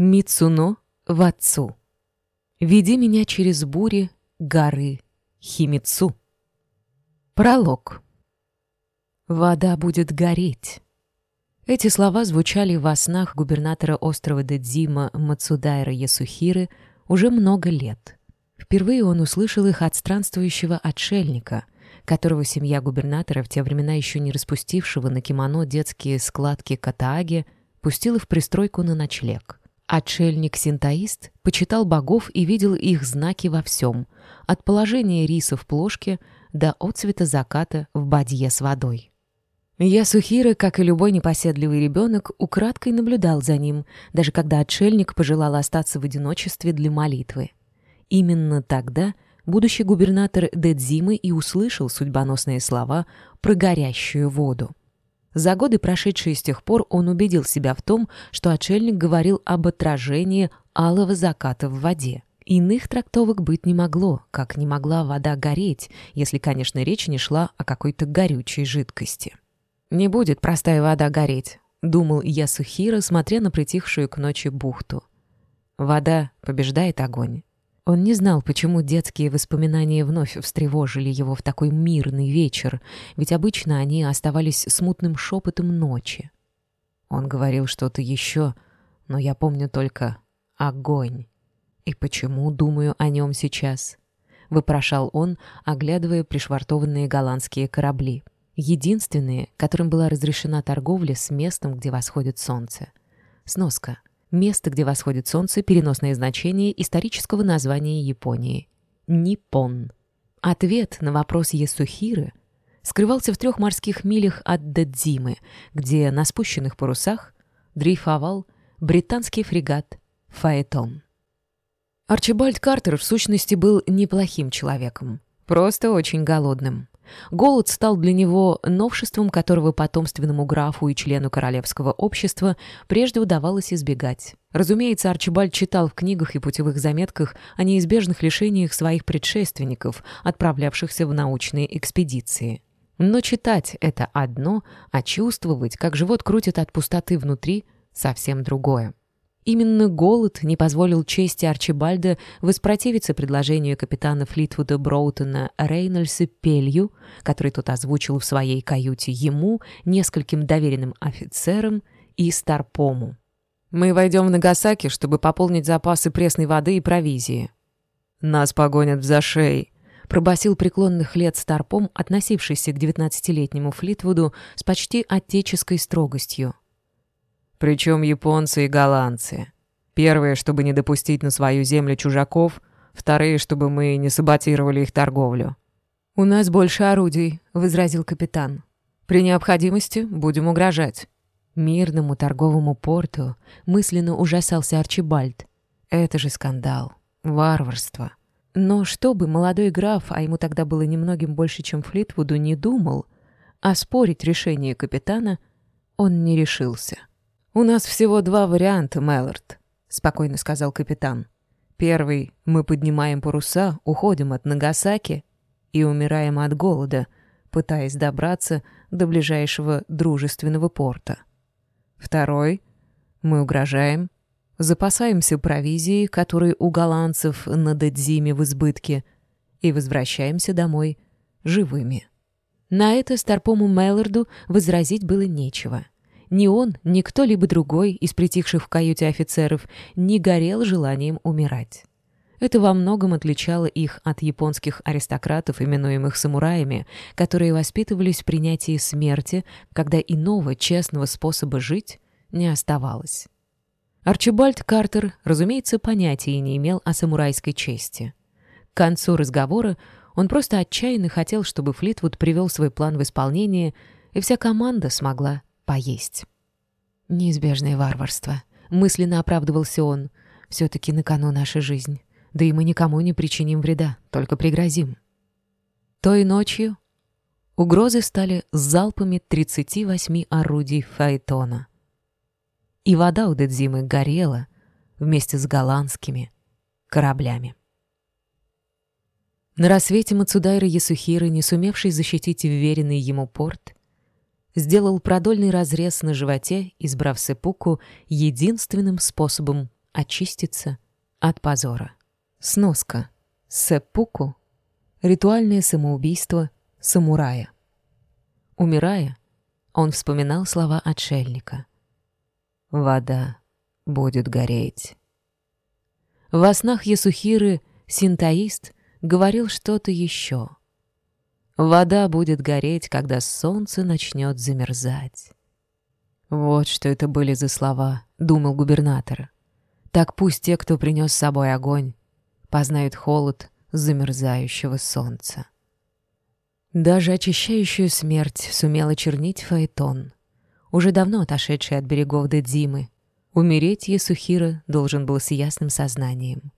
Мицуно в отцу. Веди меня через бури горы Химицу. Пролог. Вода будет гореть. Эти слова звучали во снах губернатора острова Дэдзима Мацудайра Ясухиры уже много лет. Впервые он услышал их от странствующего отшельника, которого семья губернатора, в те времена еще не распустившего на кимоно детские складки катааги, пустила в пристройку на ночлег. Отшельник-синтоист почитал богов и видел их знаки во всем, от положения риса в плошке до отцвета заката в бадье с водой. Ясухира, как и любой непоседливый ребенок, украдкой наблюдал за ним, даже когда отшельник пожелал остаться в одиночестве для молитвы. Именно тогда будущий губернатор Дэдзимы и услышал судьбоносные слова про горящую воду. За годы, прошедшие с тех пор, он убедил себя в том, что отшельник говорил об отражении алого заката в воде. Иных трактовок быть не могло, как не могла вода гореть, если, конечно, речь не шла о какой-то горючей жидкости. «Не будет простая вода гореть», — думал Ясухира, смотря на притихшую к ночи бухту. «Вода побеждает огонь». Он не знал, почему детские воспоминания вновь встревожили его в такой мирный вечер, ведь обычно они оставались смутным шепотом ночи. Он говорил что-то еще, но я помню только огонь. И почему думаю о нем сейчас? Выпрошал он, оглядывая пришвартованные голландские корабли. Единственные, которым была разрешена торговля с местом, где восходит солнце. Сноска. Место, где восходит солнце, переносное значение исторического названия Японии. Ниппон. Ответ на вопрос Есухиры скрывался в трех морских милях от Дадзимы, где на спущенных парусах дрейфовал британский фрегат «Фаэтон». Арчибальд Картер в сущности был неплохим человеком, просто очень голодным. Голод стал для него новшеством, которого потомственному графу и члену королевского общества прежде удавалось избегать. Разумеется, Арчибальд читал в книгах и путевых заметках о неизбежных лишениях своих предшественников, отправлявшихся в научные экспедиции. Но читать — это одно, а чувствовать, как живот крутит от пустоты внутри — совсем другое. Именно голод не позволил чести Арчибальда воспротивиться предложению капитана Флитвуда Броутона Рейнольдса Пелью, который тот озвучил в своей каюте ему, нескольким доверенным офицерам и Старпому. «Мы войдем в Нагасаки, чтобы пополнить запасы пресной воды и провизии». «Нас погонят в зашей», — пробасил преклонных лет Старпом, относившийся к девятнадцатилетнему Флитвуду с почти отеческой строгостью. Причем японцы и голландцы. Первые, чтобы не допустить на свою землю чужаков, вторые, чтобы мы не саботировали их торговлю. «У нас больше орудий», — возразил капитан. «При необходимости будем угрожать». Мирному торговому порту мысленно ужасался Арчибальд. Это же скандал, варварство. Но чтобы молодой граф, а ему тогда было немногим больше, чем Флитвуду, не думал, оспорить решение капитана он не решился. «У нас всего два варианта, Мэллорд», — спокойно сказал капитан. «Первый — мы поднимаем паруса, уходим от Нагасаки и умираем от голода, пытаясь добраться до ближайшего дружественного порта. Второй — мы угрожаем, запасаемся провизией, которой у голландцев на Дедзиме в избытке, и возвращаемся домой живыми». На это Старпому Мэллорду возразить было нечего — ни он, ни кто-либо другой из притихших в каюте офицеров не горел желанием умирать. Это во многом отличало их от японских аристократов, именуемых самураями, которые воспитывались в принятии смерти, когда иного честного способа жить не оставалось. Арчибальд Картер, разумеется, понятия не имел о самурайской чести. К концу разговора он просто отчаянно хотел, чтобы Флитвуд привел свой план в исполнение, и вся команда смогла поесть. Неизбежное варварство. Мысленно оправдывался он. Все-таки на кону наша жизнь. Да и мы никому не причиним вреда, только пригрозим. Той ночью угрозы стали залпами 38 орудий Файтона. И вода у Дедзимы горела вместе с голландскими кораблями. На рассвете Мацудайра Ясухира, не сумевший защитить вверенный ему порт, сделал продольный разрез на животе, избрав сепуку единственным способом очиститься от позора. Сноска. Сеппуку — ритуальное самоубийство самурая. Умирая, он вспоминал слова отшельника. «Вода будет гореть». Во снах Ясухиры синтаист говорил что-то еще. Вода будет гореть, когда солнце начнет замерзать. Вот что это были за слова, думал губернатор. Так пусть те, кто принес с собой огонь, познают холод замерзающего солнца. Даже очищающую смерть сумела чернить Фаэтон, уже давно отошедший от берегов Дедзимы. Умереть Есухира должен был с ясным сознанием,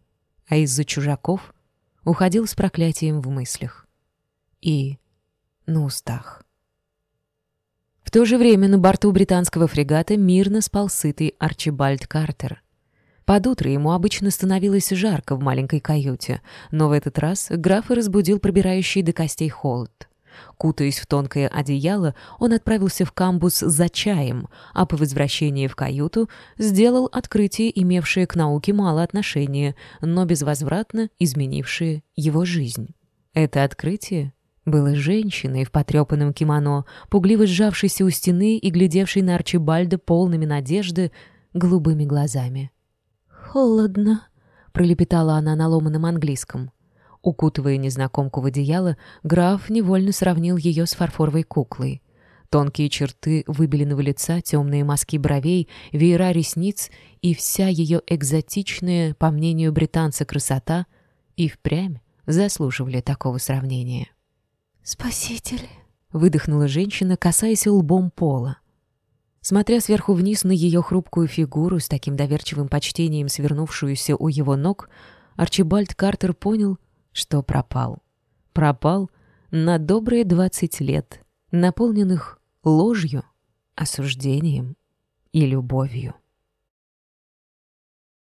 а из-за чужаков уходил с проклятием в мыслях и на устах. В то же время на борту британского фрегата мирно спал сытый Арчибальд Картер. Под утро ему обычно становилось жарко в маленькой каюте, но в этот раз графа разбудил пробирающий до костей холод. Кутаясь в тонкое одеяло, он отправился в камбус за чаем, а по возвращении в каюту сделал открытие, имевшее к науке мало отношения, но безвозвратно изменившее его жизнь. Это открытие было женщиной в потрепанном кимоно, пугливо сжавшейся у стены и глядевшей на Арчибальда полными надежды голубыми глазами. «Холодно», — пролепетала она на ломаном английском. Укутывая незнакомку в одеяло, граф невольно сравнил ее с фарфоровой куклой. Тонкие черты выбеленного лица, темные мазки бровей, веера ресниц и вся ее экзотичная, по мнению британца, красота и впрямь заслуживали такого сравнения. «Спаситель!» — выдохнула женщина, касаясь лбом пола. Смотря сверху вниз на ее хрупкую фигуру, с таким доверчивым почтением свернувшуюся у его ног, Арчибальд Картер понял, что пропал. Пропал на добрые двадцать лет, наполненных ложью, осуждением и любовью.